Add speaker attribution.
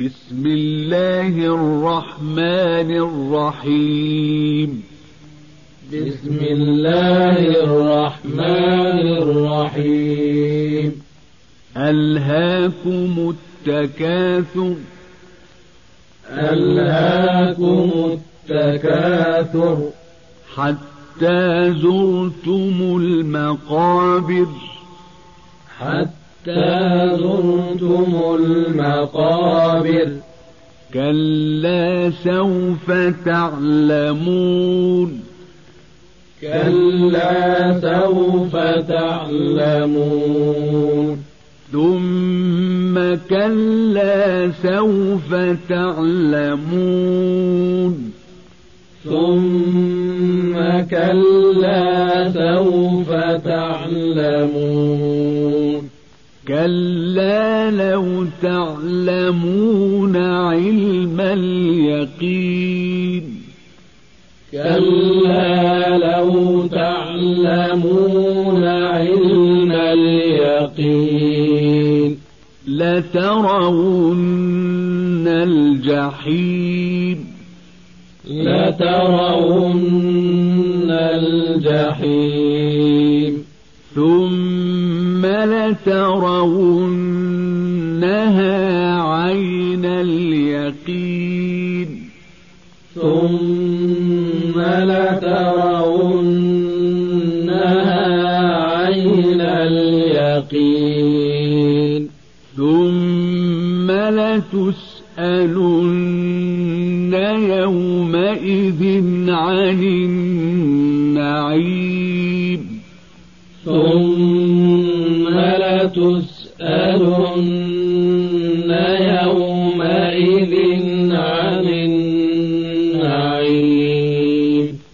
Speaker 1: بسم الله الرحمن الرحيم.
Speaker 2: بسم الله الرحمن الرحيم.
Speaker 1: ألهاكم التكاثر.
Speaker 2: ألهاكم التكاثر.
Speaker 1: حتى زرتم المقابر.
Speaker 2: حتى زرتم المقابر.
Speaker 1: كلا سوف تعلمون.
Speaker 2: كلا سوف تعلمون.
Speaker 1: ثم كلا سوف تعلمون.
Speaker 2: ثم كلا سوف تعلمون.
Speaker 1: كلا لو تعلمون علم اليقين
Speaker 2: كلا لو تعلمون علم اليقين
Speaker 1: لترون الجحيم
Speaker 2: لترون الجحيم
Speaker 1: ثم لترونها عين اليقين
Speaker 2: ثم لترونها عين اليقين
Speaker 1: ثم لتسألن يومئذ عن النعيم
Speaker 2: ثم لتسألن